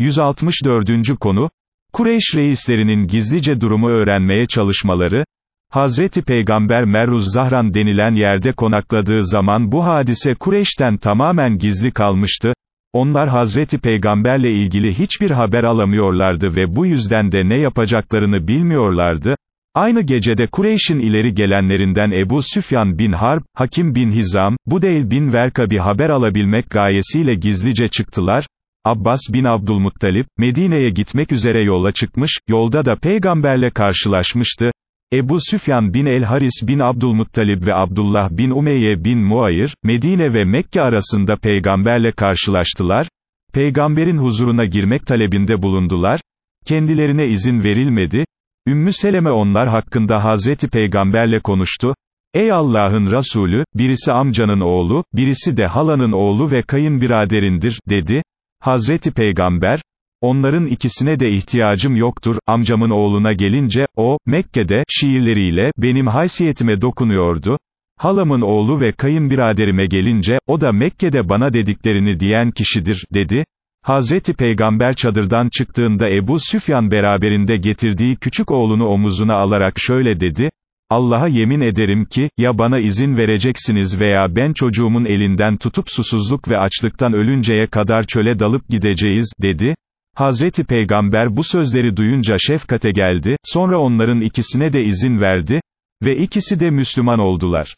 164. konu, Kureyş reislerinin gizlice durumu öğrenmeye çalışmaları, Hazreti Peygamber Merruz Zahran denilen yerde konakladığı zaman bu hadise Kureyş'ten tamamen gizli kalmıştı, onlar Hazreti Peygamberle ilgili hiçbir haber alamıyorlardı ve bu yüzden de ne yapacaklarını bilmiyorlardı, Aynı gecede Kureyş'in ileri gelenlerinden Ebu Süfyan bin Harb, Hakim bin Hizam, Budeyl bin Verka bir haber alabilmek gayesiyle gizlice çıktılar, Abbas bin Abdülmuttalip, Medine'ye gitmek üzere yola çıkmış, yolda da peygamberle karşılaşmıştı, Ebu Süfyan bin el-Haris bin Abdülmuttalib ve Abdullah bin Umeyye bin Muayir, Medine ve Mekke arasında peygamberle karşılaştılar, peygamberin huzuruna girmek talebinde bulundular, kendilerine izin verilmedi, Ümmü Seleme onlar hakkında Hazreti Peygamberle konuştu, Ey Allah'ın Resulü, birisi amcanın oğlu, birisi de halanın oğlu ve kayınbiraderindir, dedi, Hazreti Peygamber, onların ikisine de ihtiyacım yoktur, amcamın oğluna gelince, o, Mekke'de, şiirleriyle, benim haysiyetime dokunuyordu, halamın oğlu ve kayınbiraderime gelince, o da Mekke'de bana dediklerini diyen kişidir, dedi, Hazreti Peygamber çadırdan çıktığında Ebu Süfyan beraberinde getirdiği küçük oğlunu omuzuna alarak şöyle dedi, Allah'a yemin ederim ki, ya bana izin vereceksiniz veya ben çocuğumun elinden tutup susuzluk ve açlıktan ölünceye kadar çöle dalıp gideceğiz, dedi. Hazreti Peygamber bu sözleri duyunca şefkate geldi, sonra onların ikisine de izin verdi, ve ikisi de Müslüman oldular.